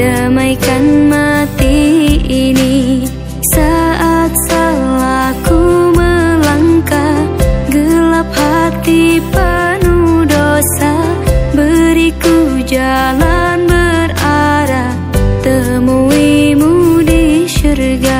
damaikan mati ini saat salahku melangkah gelap hati penuh dosa beriku jalan berarah temuimu di syurga.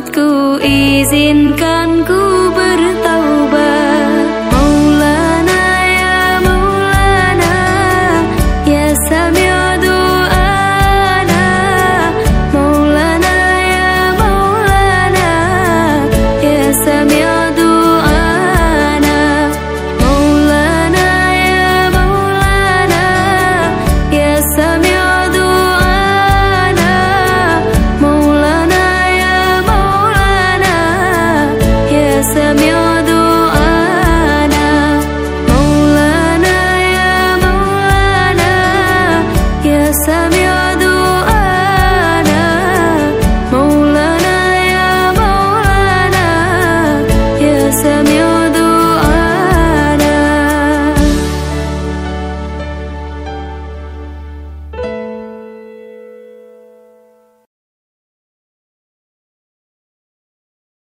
ku izinkan ku